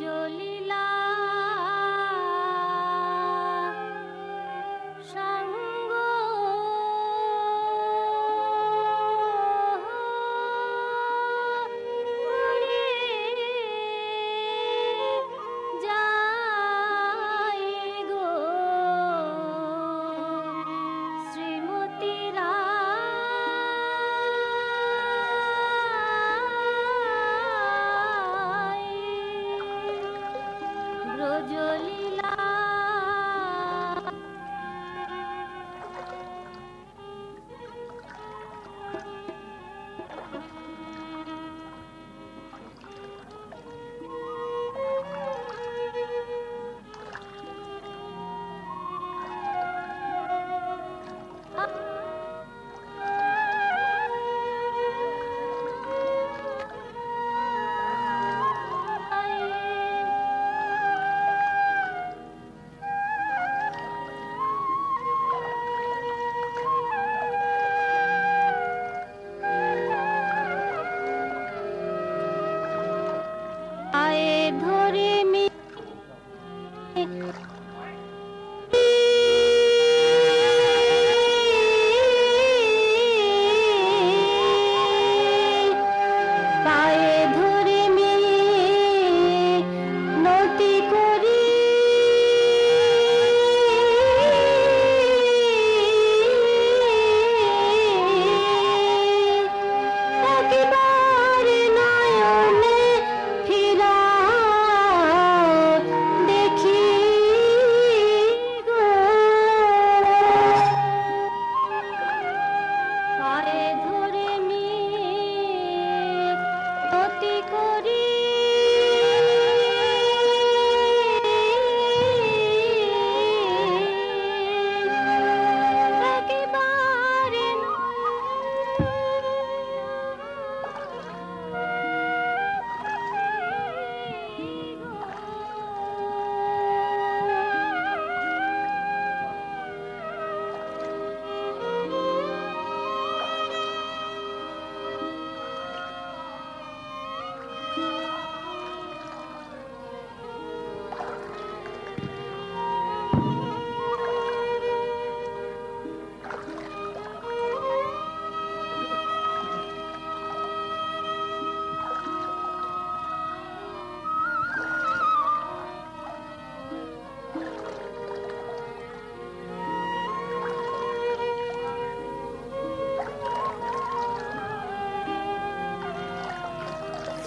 Jolly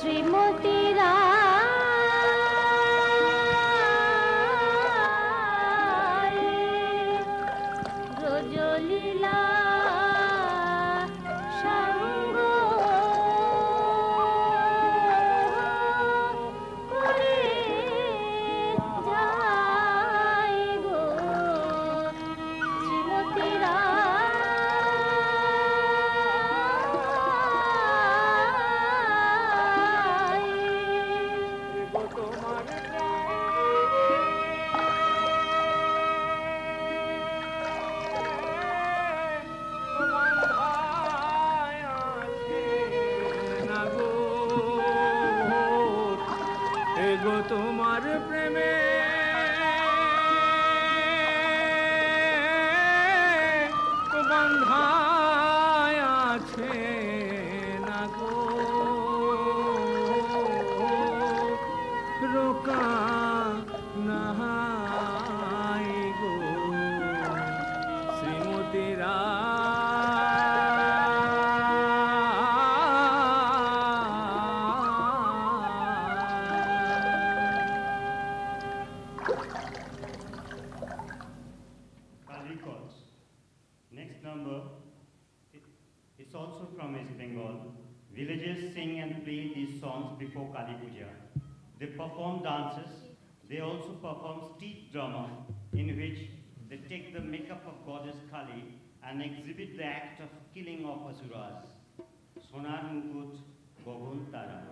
Shrimati Roy also from West Bengal. Villagers sing and play these songs before Kali Puja. They perform dances. They also perform street drama, in which they take the makeup of goddess Kali and exhibit the act of killing of asuras. Sonar Mukut, Gogun Tara.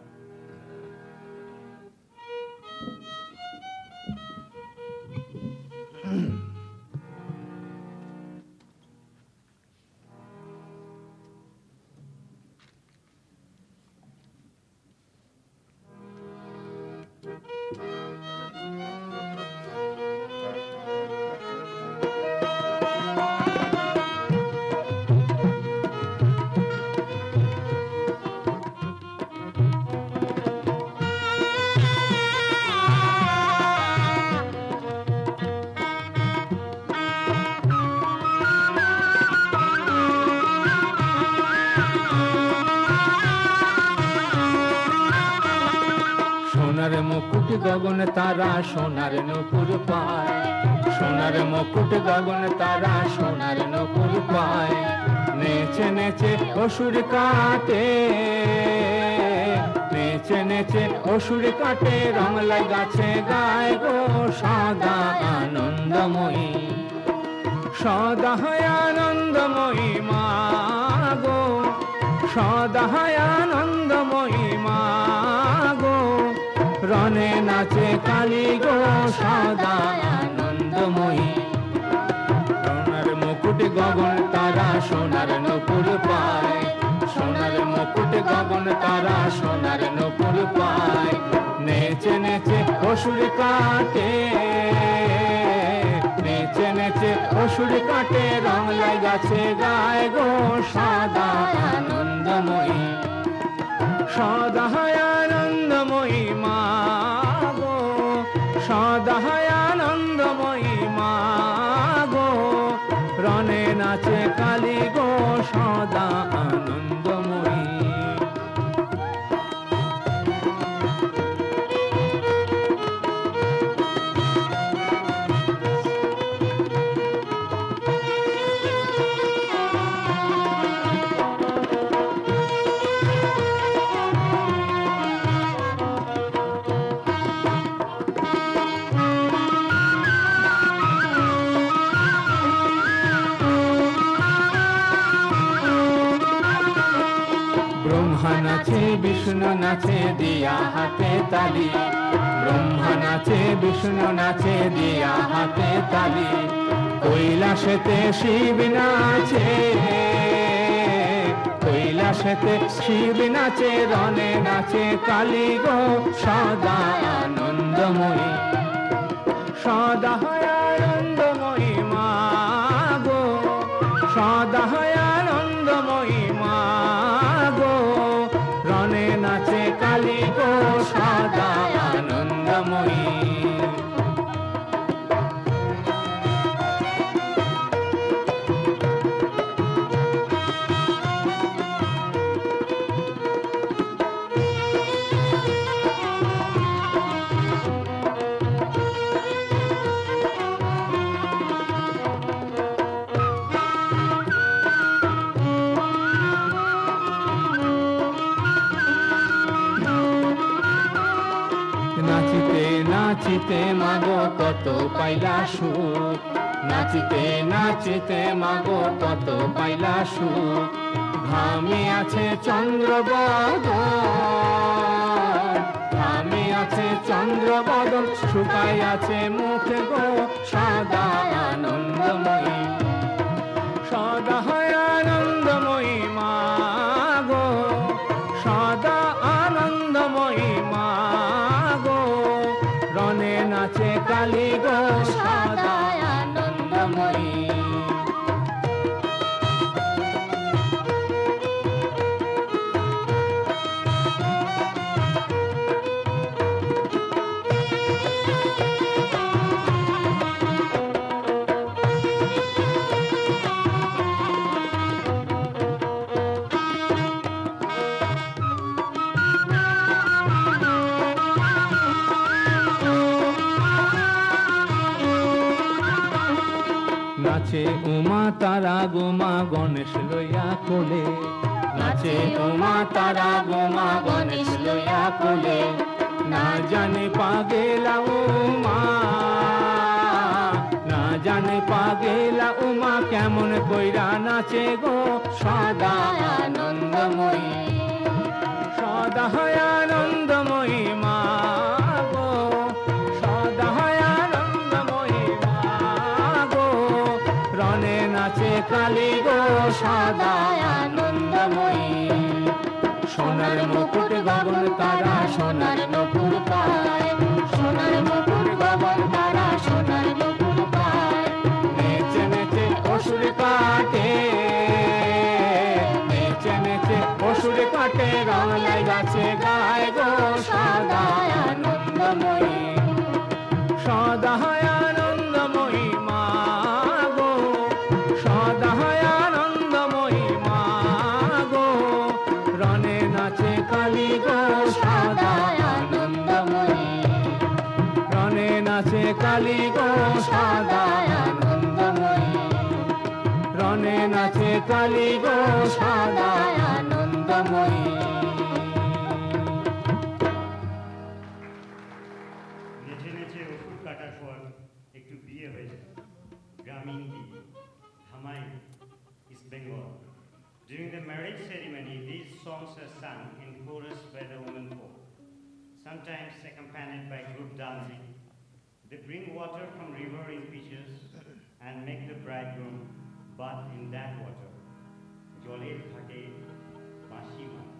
গগন তারা সোনার নপুর পায়। সোনার মুকুট গগন তারা সোনার নপুর পায়। নেচে নেচে অসুর কাটে। নেচে নেচে অসুর কাটে রং লাগাছে গায় গো সাদা আনন্দময়ী। সদাহয় আনন্দময়ী মা গো। সদাহয় নাচে কালী গো সদা আনন্দময়ী। সোনার মুকুট গগন তারা সোনার নপুর পায়। সোনার মুকুট গগন তারা সোনার নপুর পায়। নেচে নেচে অসুর কাটে। নেচে নেচে অসুর কাটে, রং লাগাছে গায় গো সাদা আনন্দময়ী। সদাহয় আনন্দময়ী মা। নাচে কালী গো সদা। বিষ্ণু নাচে দিয়া হাতে তালি। ব্রহ্মা নাচে বিষ্ণু নাচে দিয়া হাতে তালি। কৈলাসেতে শিব নাচে, কৈলাসেতে শিব নাচে রনে নাচে কালী গো সদা আনন্দময়ী। সদা হয় নাচিতে মাগো কত পাইলা সুখ। নাচিতে নাচিতে মাগো কত পাইলা সুখ। ঘামে আছে চন্দ্রবদন। ঘামে আছে চন্দ্রবদন শুকাই আছে মুখে গো সাদা আনন্দময়ী। তারা গোমা গণেশ লইয়া কোলে। নাচে উমা তারা গোমা গণেশ লইয়া কোলে। না জানে পাগেলা উমা না জানে পাগেলা উমা কেমন কইরা নাচে গো। সদা আনন্দময়ী। সদা হয় কালী গো সদা আনন্দময়ী। সোনার মুকুট গগন তারা, সোনার নকুর পায়। সোনার মুকুট গগন তারা, সোনার নকুর পায়। নেচে নেচে অসুর কাটে। by the women folk, sometimes accompanied by group dancing. They bring water from river in pitchers and make the bridegroom bath in that water. জলের ঘাটে বাঁশি মারে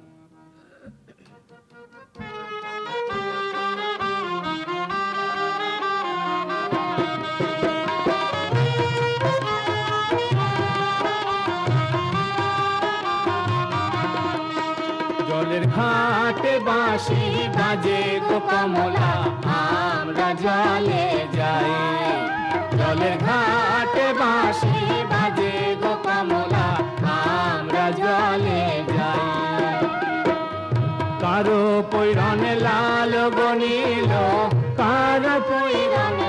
কমলা, আমরা জলে যাই। জলের ঘাটে বাঁশি বাজে গো কমলা, আমরা জলে যাই। কারও পৈরণে লাল বনিল কারও পৈরনে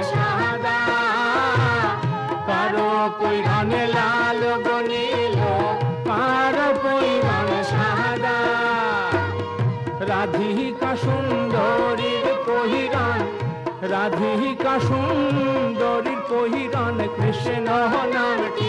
রাধিকা সুন্দরীর কহিরণ কৃষ্ণ নামটি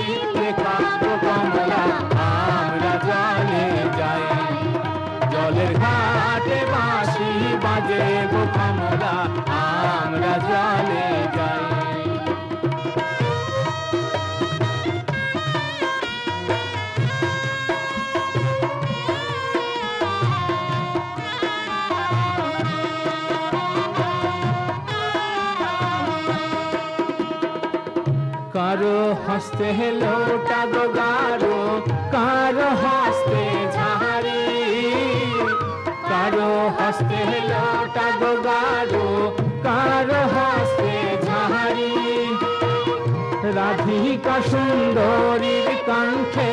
কারও হস্তে লোটা গো গারো কারও হস্তে ঝাড়ি। কারও হস্তে লোটা গো গারো কারও হস্তে ঝাড়ি। রাধিকা সুন্দরীর কণ্ঠে,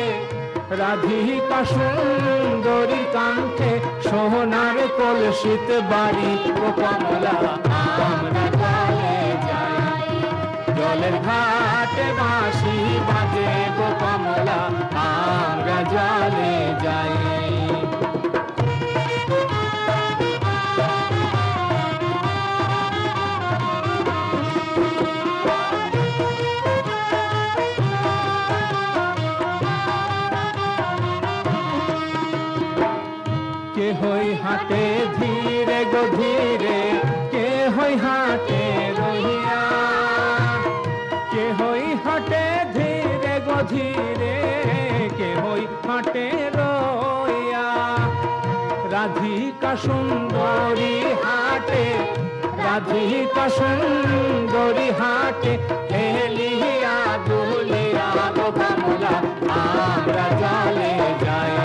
রাধিকা সুন্দরীর কণ্ঠে, সোনার কলসিত বাড়ি ও কমলা, আমরা জলে যাই। জলের ঘাটে বাঁশি বাজে গো কমলা আমরা জলে যাই কে কে হই হাটে রইয়া। রাধিকা সুন্দরী হাটে, রাধিকা সুন্দরী হাটে হেলিয়া দুলিয়া গো কমলা আমরা জলে যাই।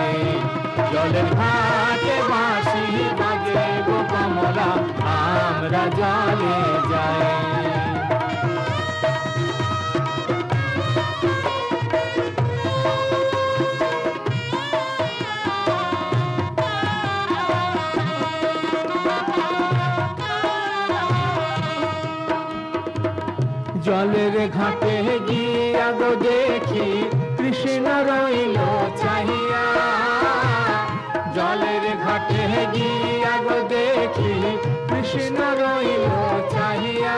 জলের ঘাটে বাঁশি বাজে গো কমলা আমরা জলে যাই। জলের ঘাটে গিয়া গো দেখি, কৃষ্ণ রইল চাহিয়া। জলের ঘাটে গিয়া গো দেখি, কৃষ্ণ রইল চাহিয়া।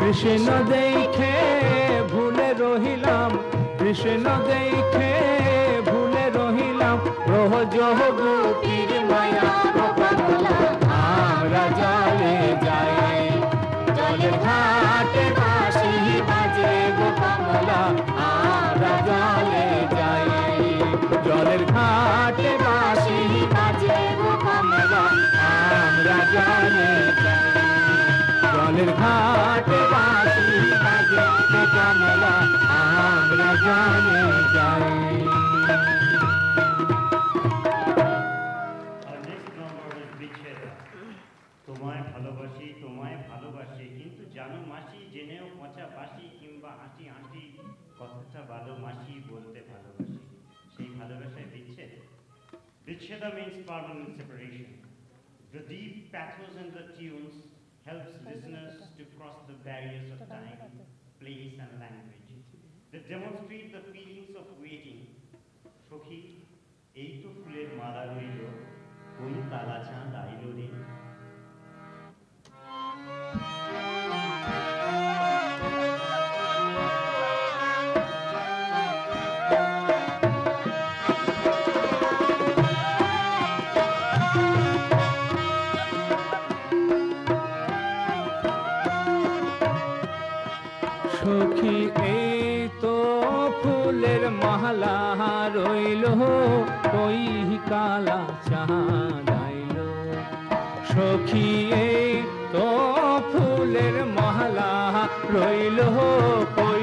কৃষ্ণ দেখে ভুলে রহিলাম, কৃষ্ণ দেখে ভুলে রহিলাম, রোহ জহ গোপীর জানো মাসি জেনেও পচা বাসি কিংবা হাসি হাসি কথাটা ভালোবাসি বলতে ভালোবাসি সেই ভালোবাসায় বিচ্ছেদ বিচ্ছেদ means permanent separation. The deep pathos and the tunes helps listeners to cross the barriers of time, place and language. They demonstrate the feelings of waiting. সখী এই তো ফুলের মালা রইল কোন তালা চাঁদ আইল রে আইলো কই কালা চাঁদ সখিয়ে তো ফুলের মহলা রইল কই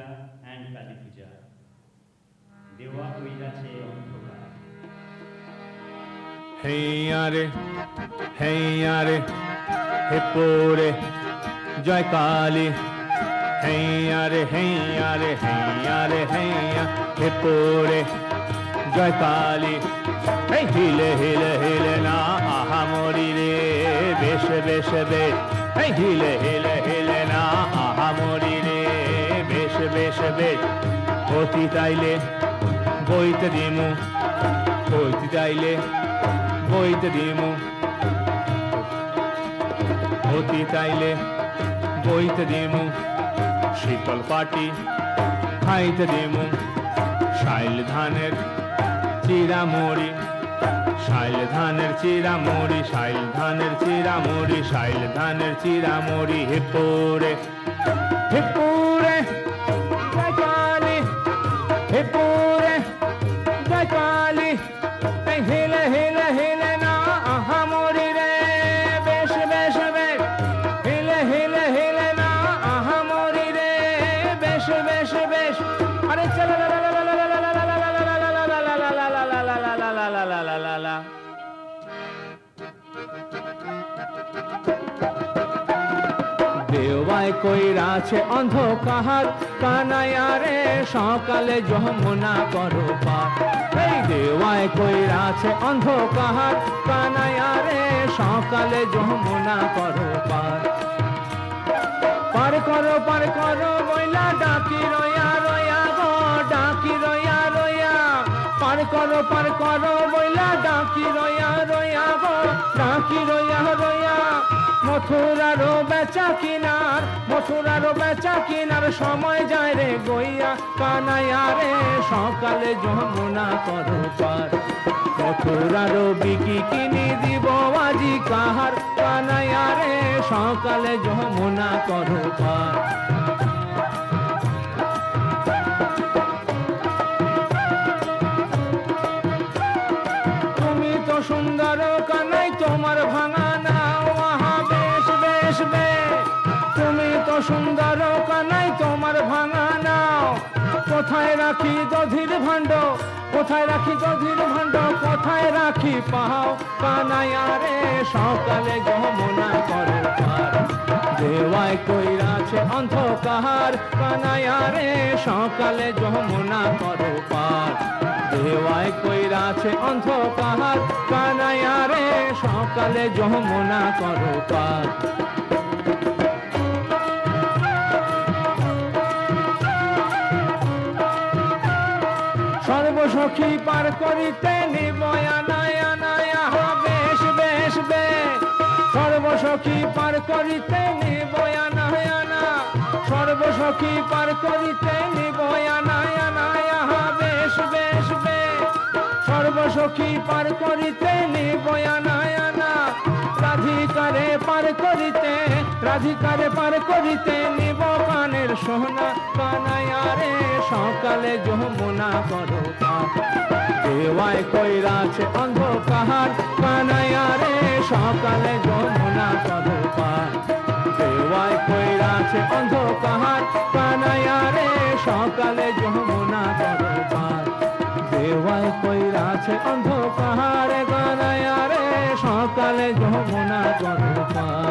Puja and Kali Puja. Dewa Koirache Onthoka. হেইয়া রে হেইয়া রে হে পোরে, জয় কালী হেইয়া রে হেইয়া রে হেইয়া রে হেইয়া হে পোরে, জয় কালী এই হিলে হিলে হিলে না আহা মরি রে, বেশ বেশ বেশ এই হিলে হিলে হিলে না আহা মরি বেশ বেশ অতি তাইলে বইতে দিমু। বইতে চাইলে বইতে দিমু। অতি চাইলে বইতে দিমু। শীতল পাটি খাইতে দিমু। শাইল ধানের চিরা মুড়ি শাইল ধানের চিরা মুড়ি শাইল ধানের চিরা মুড়ি শাইল ধানের চিরা হিপুরে হিপুরে কইরাছে অন্ধকার কানায়ারে সকালে যমুনা করো পার এই দেওয়ায় কইরাছে অন্ধকার কানায়ারে সকালে যমুনা করো পার পার করো পার করো, বইলা ডাকি রয়া রয়া গো, ডাকি রয়া রয়া। পার করো পার করো, বইলা ডাকি রয়া রয়া গো, ডাকি রয়া রয়া মথুরারও বেচা কিনার, মথুরারও বেচা কিনার সময় যায় রে গইয়া কানাইয়া রে, সকালে যমুনা করো পার মথুরারও বিকি কিনি দিব আজি কাহার, কানাইয়া রে, সকালে যমুনা করো পার সুন্দর কানাই তোমার ভাঙা নাও। কোথায় রাখি দধির ভাণ্ড? কোথায় রাখি দধির ভাণ্ড? কোথায় রাখি পাও? কানাইয়া রে সকালে যমুনা করো পার। দেওয়ায় কইরাছে অন্ধকার। কানাইয়া রে সকালে যমুনা করো পার। দেওয়ায় কইরাছে অন্ধকার। কানাইয়া রে সকালে যমুনা করো পার। সর্বসখী পার করিতে নিবয়ানায়ানায়া বেশ বেশ বেশ। সর্বসখী পার করিতে নিবয়ানায়ানা সর্বসখী পার করিতে নিবয়ানায়ানায়া বেশ বেশ বেশ। সর্বসখী পার করিতে নিবয়ানায়ানা রাধিকারে পার করিতে রাধিকারে পার করিতে নিব কানের সোনা কানায়ারে সকালে যমুনা করো দেওয়ায় কইরাছে অন্ধকার কানায়ারে সকালে যমুনা করো দেওয়ায় কইরাছে অন্ধকার কানায়ারে সকালে যমুনা করো দেওয়ায় কইরাছে অন্ধকার কানায়ারে সকালে যমুনা করো পার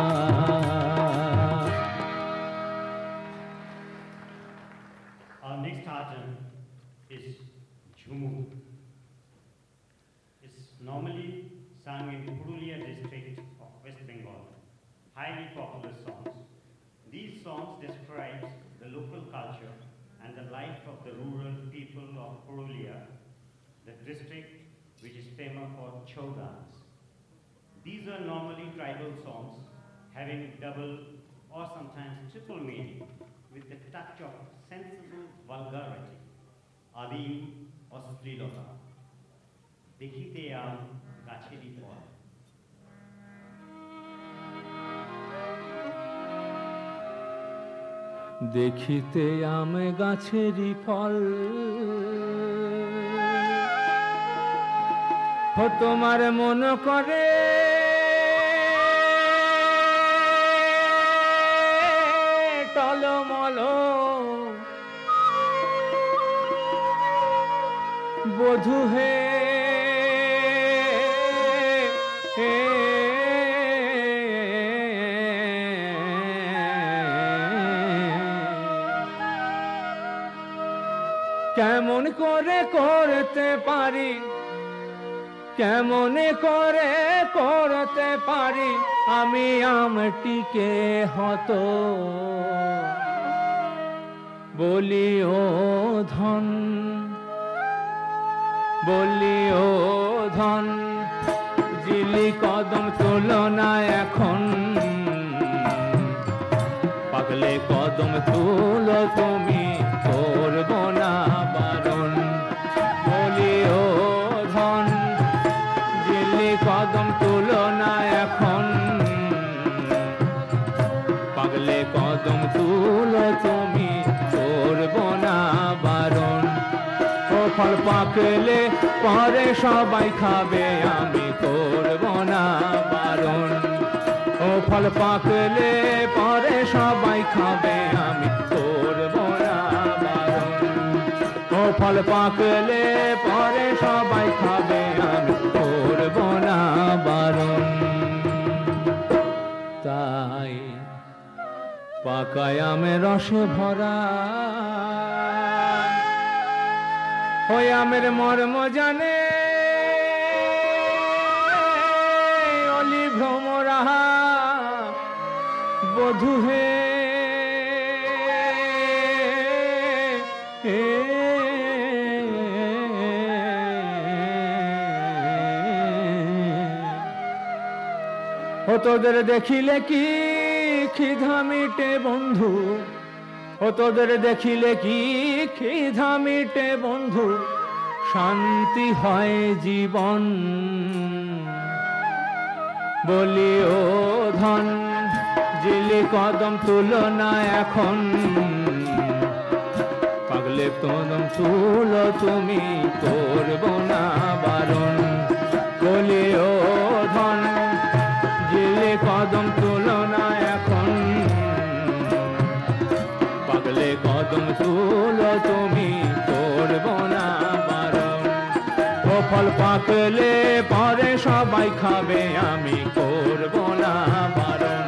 Our next arjan is Jhumu. It's normally sung in Purulia district of West Bengal. Highly popular songs. These songs describe the local culture and the life of the rural people of Purulia, the district which is famous for Chou dance. These are normally tribal songs having double or sometimes triple meaning with a touch of sensible vulgarity, আদিম অশ্লীলতা দেখিতে আম গাছেরই ফল দেখিতে আম গাছেরই ফল ও তোমার মন করে মল বধু হে কেমন করে করতে পারি কেমন করে করতে পারি আমি আমটিকে হতো। বলি, ও ধন, বলি, ও ধন, জিলি কদম তুলনা এখন। পাগলে কদম তুলো তুমি, করব না বারণ। পরে সবাই খাবে, আমি করব না বারণ। ও ফল পাকলে পরে সবাই খাবে, আমি করব না বারণ। ও ফল পাকলে পরে সবাই খাবে, আমি করব না বারণ। তাই পাকায় আমের রসে ভরা ওই আমের মর্ম জানে অলি ভ্রমরা বধু হে তোদের দেখিলে কি খিধা মিটে বন্ধু ও তোদের দেখিলে কি খিধা মিটে, বন্ধু? শান্তি হয় জীবন। বলি, ও ধন, জিলি কদম তুলনা এখন। পাগলে কদম তুলো তুমি করব না বারণ। তুমি করব না বারণ। ও ফল পাকলে পরে সবাই খাবে, আমি করব না বারণ।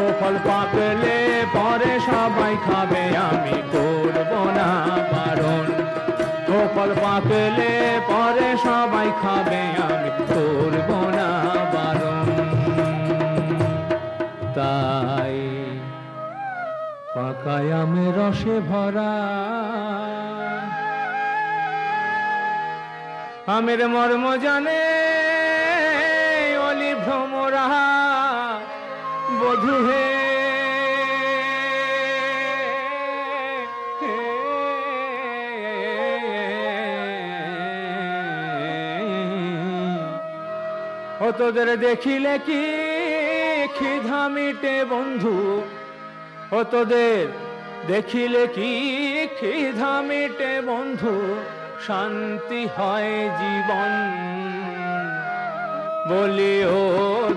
ও ফল পাকলে পরে সবাই খাবে, আমি করব না বারণ। ও ফল পাকলে পরে সবাই খাবে, আমি করব না বারণ। তাই পাকায় আমি রসে ভরা আমের মর্ম জানে, অলি ভ্রমরা, বধু হে। ও তোদের দেখিলে কি খিধা মিটে, বন্ধু? ও তোদের দেখিলে কি খিধা মিটে, বন্ধু? শান্তি হয় জীবন। বলি, ও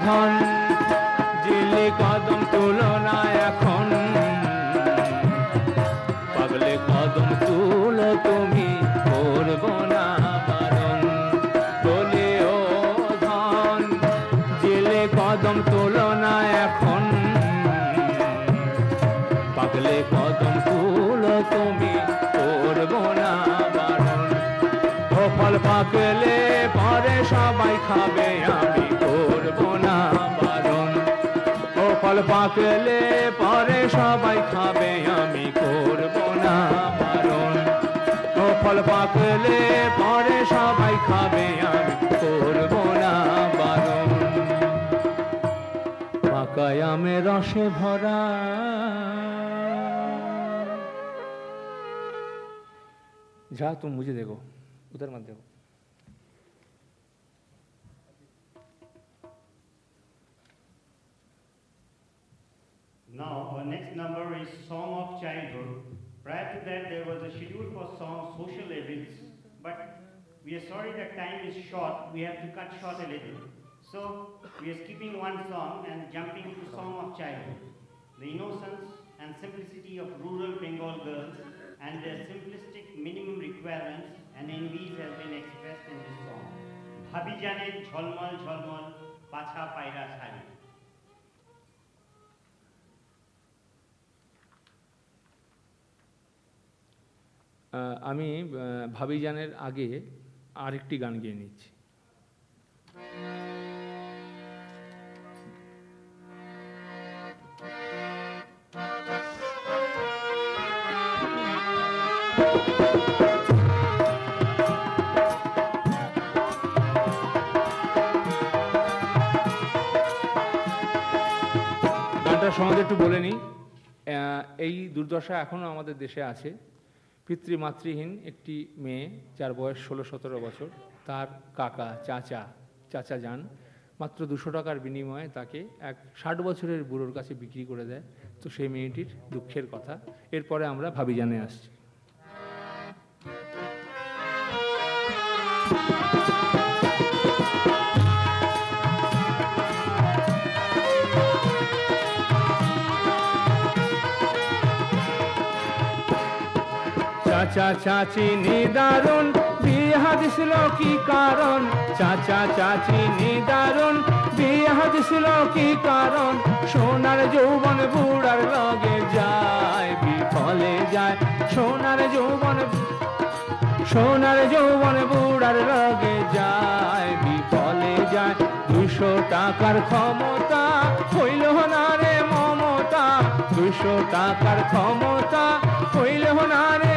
ধন, জিলি কদম তুলনা এখন। পাগলে কদম তুলো তুমি, করব না বারণ। বলি, ও ধন, জিলে কদম তুলনা এখন। পাগলে কদম পাকলে পরে সবাই খাবে আমি করব না বারণ ও ফল পাকলে পরে সবাই খাবে আমি করব না বারণ পাকায় আমে রসে ভরা जा तुम मुझे देखो उधर मत देखो Song of Childhood. Prior to that, there was a schedule for song Social Events, but we are sorry that time is short. We have to cut short a little. So, we are skipping one song and jumping to Song of Childhood. The innocence and simplicity of rural Bengal girls and their simplistic minimum requirements and envies has been expressed in this song. ভাবি জানের ঝলমল ঝলমল পাছা পায়রা শাড়ি আমি ভাবিজানের আগে আরেকটি গান গেয়ে নিচ্ছি। গানটার সমাজে একটু বলে নিই। এই দুর্দশা এখনও আমাদের দেশে আছে। পিতৃমাতৃহীন একটি মেয়ে, যার বয়স ষোলো সতেরো বছর, তার কাকা, চাচা চাচা যান। মাত্র দুশো টাকার বিনিময়ে তাকে এক ষাট বছরের বুড়োর কাছে বিক্রি করে দেয়। তো সেই মেয়েটির দুঃখের কথা। এরপরে আমরা ভাবি ভাবিজানে আসছি। চাচা চাচি নিদারুন বিহা দিছিল কি কারণ? চাচা চাচি নিদারুন বিহা দিছিল কি কারণ? সোনার যৌবন বুড়ার লগে যায়, বিফলে যায়। সোনার যৌবন সোনার যৌবন বুড়ার লগে যায়, বিফলে যায়। দুশো টাকার ক্ষমতা হইল না রে মমতা। দুশো টাকার ক্ষমতা হইল না রে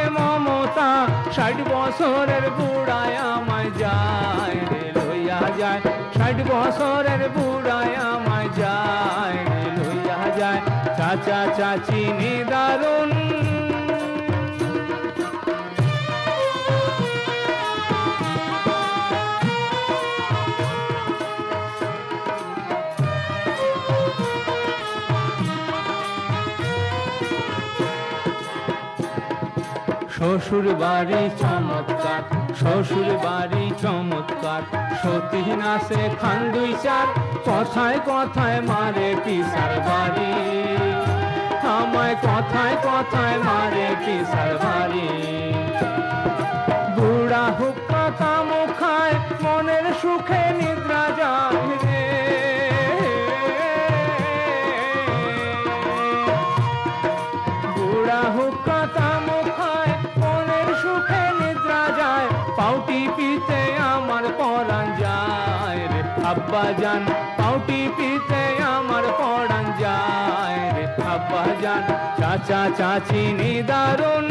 ষাট বছরের বুড়ায় আমায় যায় রে, লইয়া যায়। ষাট বছরের বুড়ায় আমায় যায় রে, লইয়া যায়। চাচা, চাচি নিদারুণ শ্বশুর বাড়ি চমৎকার শ্বশুর বাড়ি চমৎকার। সতী নাচে খান দুই চার, কথায় কথায় মারে পিসার বাড়ি। আমায় কথায় কথায় মারে পিসার বাড়ি। বুড়া হুক্কা কামো খায়, মনের সুখে নিদ্রা চাচা চাচি নিদারুণ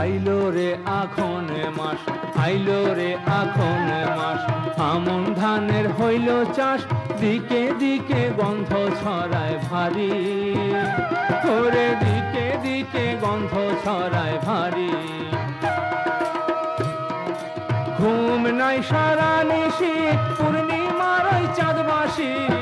আইলো রে আখন মাস, আইলো রে আখন মাস, আমন ধানের হইল চাষ। দিকে দিকে গন্ধ ছড়ায় ভারী। ওরে দিকে দিকে গন্ধ ছড়ায় ভারী। ঘুম নাই সারা নিশি, পূর্ণিমার চাঁদবাসী।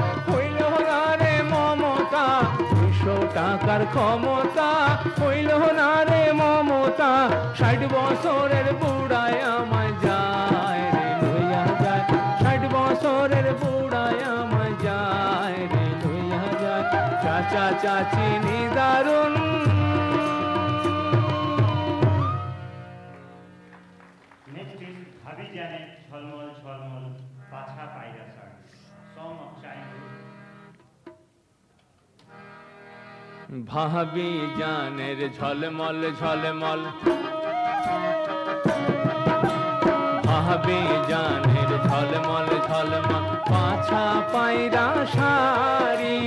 টাকার ক্ষমতা হইল না রে মমতা। ষাট বছরের বুড়ায় আমায় যায় রে, লইয়া যায়। ষাট বছরের বুড়ায় আমায় যায় রে, লইয়া যায়। চাচা, চাচি নিদারুণ ভাবি জানের ঝলমল ঝলমল। ভাবি জানের ঝলমল ঝলমল। পাছা পায়রা সারি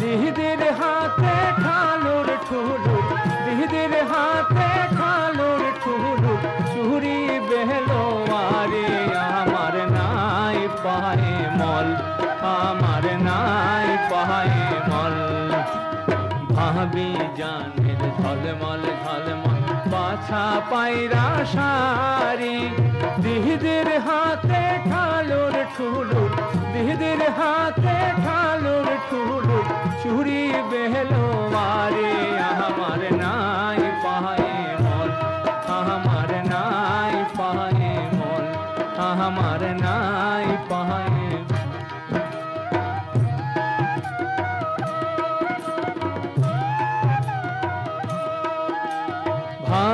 দিদির হাতে ঠালুর ঠুলুর ভাবি জানের ঝলমল ঝলমল। পাছা পায়রা শাড়ি দিদির হাতে ঠালুর ঠুলুর দিদির হাতে ঠালুর ঠুলুর চুরি বেহলো মারে, আমার নাই পায়ে মল। আমার নাই পায়ে মল, আমার নাই পায়ে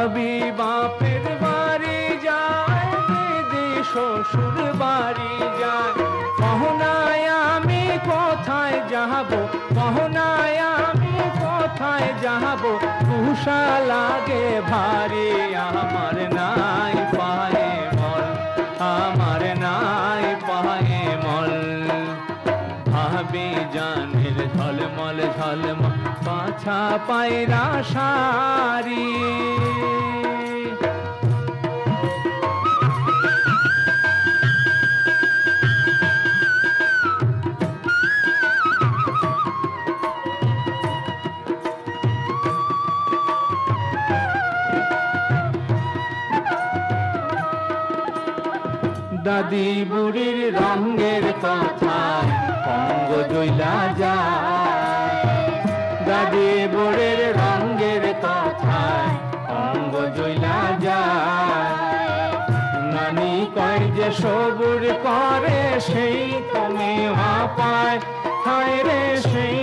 ভাবি বাপের বাড়ি যায় দিদি শ্বশুর বাড়ি যায়। কহনায় আমি কোথায় যাব, কহনায় আমি কোথায় যাব? তুষা লাগে ভারী আমার পাছা পায়রা শাড়ি। দাদি বুড়ির রঙের কথা অঙ্গ জইলা যায়। বুড়ির রঙের কথা অঙ্গ জইলা যায়। নানি কয় যে সবুর করে সেই তুমি পায় হায় রে সেই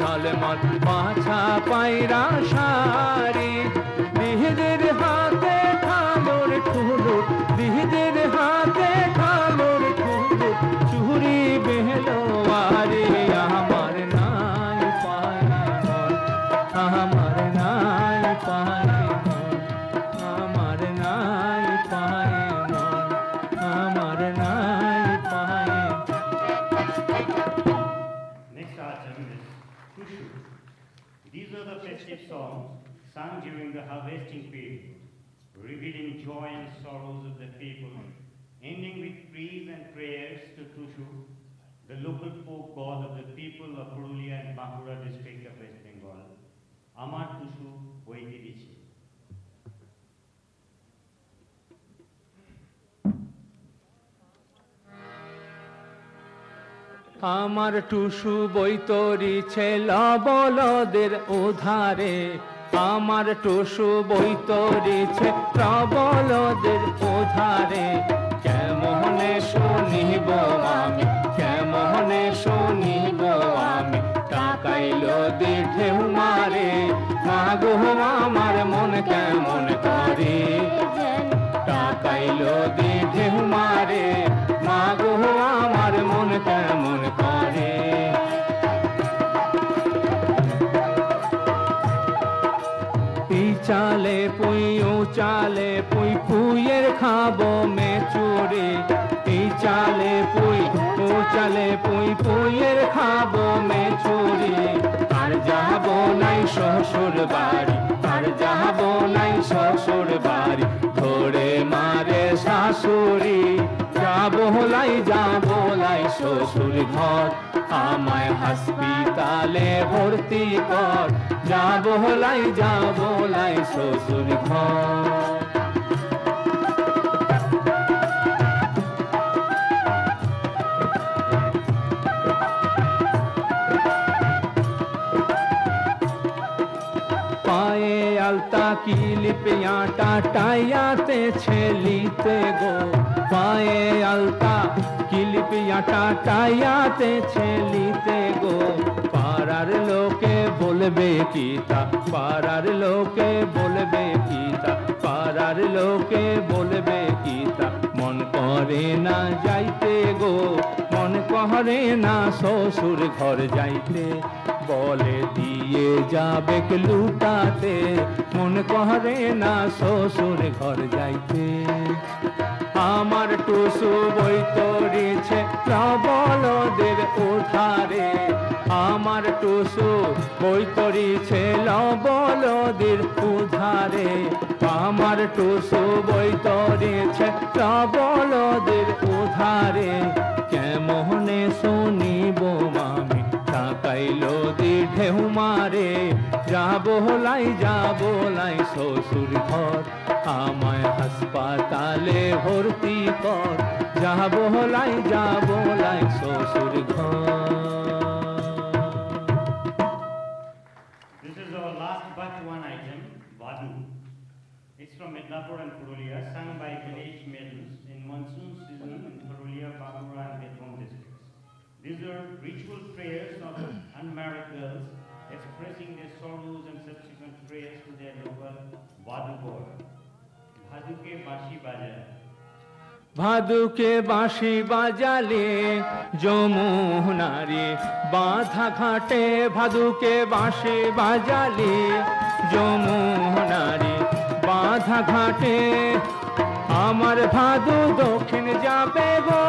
ঝলমল ঝলমল পাছা পায়রা শাড়ি আমার টুসু বৈতরি ছেল বলদের উধারে। আমার টুসু বৈতরি ছেল বলদের উধারে। কেমনে শুনিব আমি, কেমনে শুনিব আমি? টাকাইল দি ঢেউ মারে মাগো আমার মন কেমন চালে পুই পুইয়ের খাব মে চুরি আর যাব নাই শ্বশুর বাড়ি, আর যাব নাই শ্বশুর বাড়ি। ধরে মারে শাশুড়ি, যাব লাই যাব লাই শ্বশুর ঘর। আমায় হসপিটালে ভর্তি কর, যাব লাই, যাব লাই শ্বশুর ঘর। আলতা কিলিপে আটা টাইয়াতে ছেলিতে গো? পায়ে আলতা কিলিপি আটা টাইয়াতে ছেলিতে গো? পাড়ার লোকে বলবে কি তা পাড়ার লোকে বলবে কি তা পাড়ার লোকে বলবে কি তা মন করে না যাইতে গো। করে না শ্বশুর ঘর যাইতে, বলে দিয়ে যাবে লুটাতে। মন করে না শ্বশুর ঘর যাইতে। আমার টুসু বই তরিছে লবলদের উধারে আমার টুসু বই তরিছে লবলদের উধারে আমার টুসু বই তরিছে লবলদের উধারে কেমনে শুনিব মামি তাকাইলো দি ঢেউ মারে যাবো লাই যাবো লাই শ্বশুর ঘর আমায় হাসপাতালে ভর্তি কর যাবো লাই যাবো লাই শ্বশুর ঘর This is our last but one item, Vadu. It's from Midnapur and Purulia, sung by village maidens in monsoon season in Purulia, Bankura and Bethlehem districts. These are ritual prayers of unmarried girls expressing their sorrows and subsequent prayers to their local Vadu god. Vadu ke bashi bajaya. ভাদুকে বাঁশি বাজালে যমুনারে বাঁধা ঘাটে ভাদুকে বাঁশি বাজালে যমুনারে বাঁধা ঘাটে আমার ভাদু দক্ষিণ যাবে গো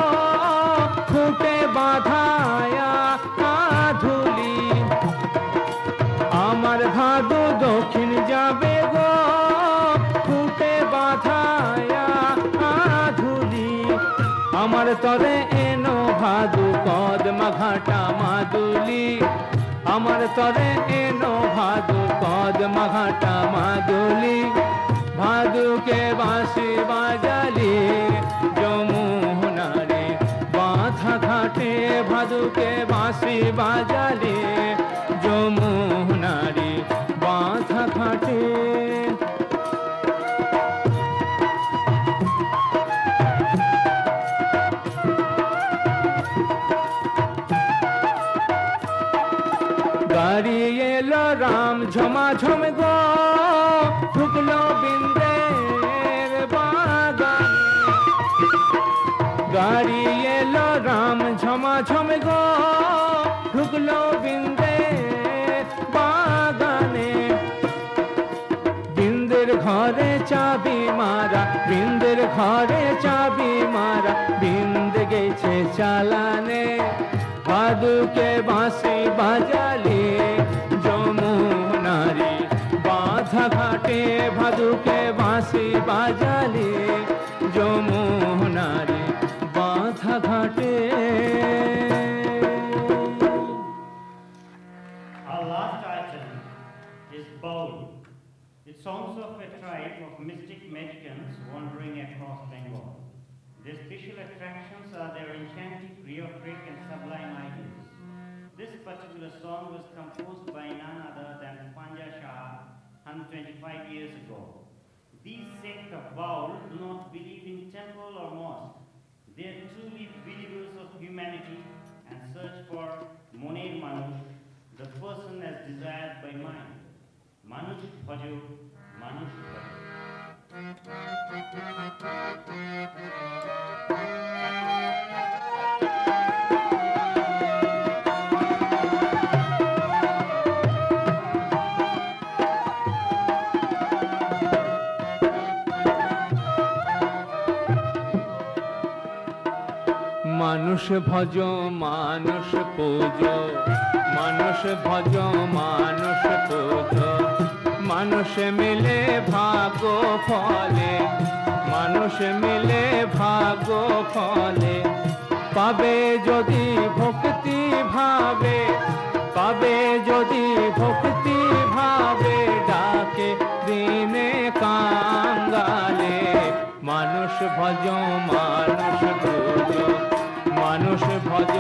আমার তরে এনো ভাদু কদমা ঘাটা মাদুলি। আমার তরে এনো ভাদু কদমা ঘাটা মাদুলি। ভাদুকে বাঁশি বাজালি, যমুনারে বাঁধা ঘাটে ভাদুকে বাঁশি বাজালে। ঘরে চাবি মারা, বিন্দ গেছে চালানে ভাদুকে বাঁশি বাজালে, যমুনারি বাঁধা ঘাটে ভাদুকে বাঁশি বাজালে, যমুনারি বাঁধা ঘাটে. It's songs of a tribe of mystic magicians wandering across Bengal. Their special attractions are their enchanting, rhetoric, and sublime ideas. This particular song was composed by none other than Panja Shah 125 years ago. These sect of Baul do not believe in temple or mosque. They are truly believers of humanity and search for Moner Manush, the person as desired by mind. Manush Bhajo, Manush Bhajo. মানুষ ভজ মানুষ পূজ মানুষ ভজ মানুষ পূজ মানুষ মিলে ভাগ ফলে, মানুষ মিলে ভাগ ফলে। পাবে যদি ভক্তি ভাবে, পাবে যদি ভক্তি ভাবে, ডাকে দিনে কাঙ্গালে। মানুষ ভজ মানুষ ভোজ মানুষ ভজ